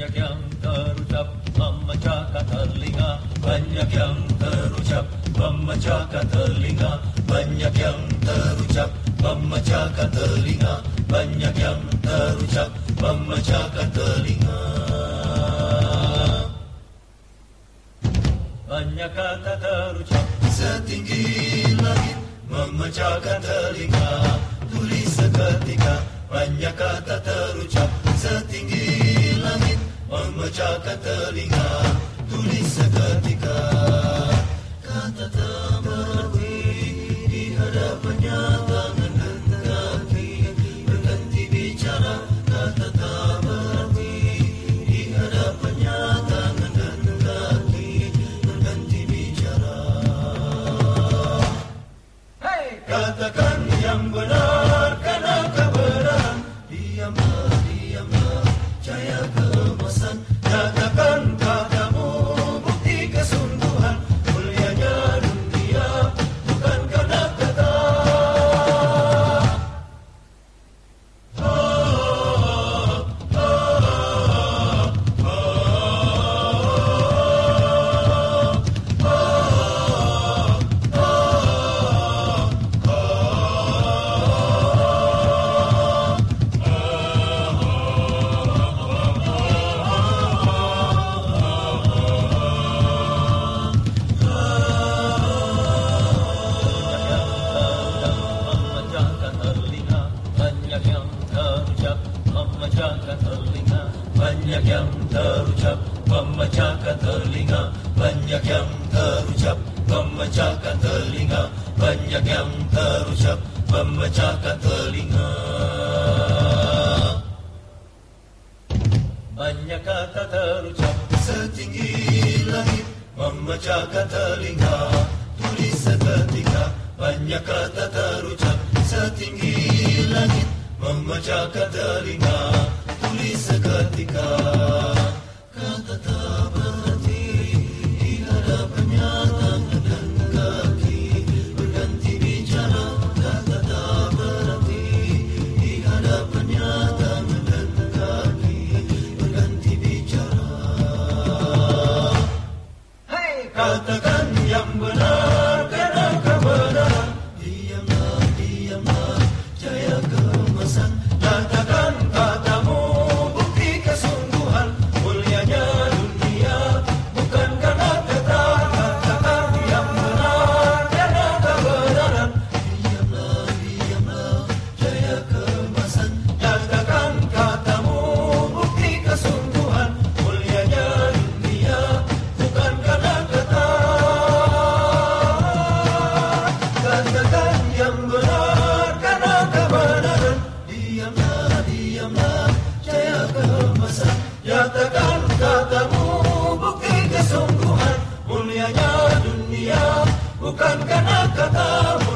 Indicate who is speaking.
Speaker 1: Banyak yang terucap memecahkan telinga. Banyak yang terucap memecahkan telinga. Banyak yang terucap memecahkan telinga. Banyak yang terucap memecahkan telinga. Banyak kata terucap. Setinggi langit Memecahkan telinga. Tulis seketika Banyak kata terucap. Setinggi Memecahkan telinga tulis seketika. Kata tak berarti di hadapannya tangan dan kaki Berganti bicara kata tak berarti di hadapannya tangan dan kaki Berganti bicara Katakan yang benar terucap memecahkan telinga banyak yang terucap memecahkan telinga banyak kata terucap setinggi langit memecahkan telinga tulis seketika memecahkan telinga tulis seketika. Kata tak berhenti di hadapannya tangan dan kaki. Berganti bicara kata tak berhenti. Di hadapannya tangan dan kaki. Berganti bicara. Katakan yang benar katakan katamu bukti kesungguhan mulianya dunia bukan karena katamu.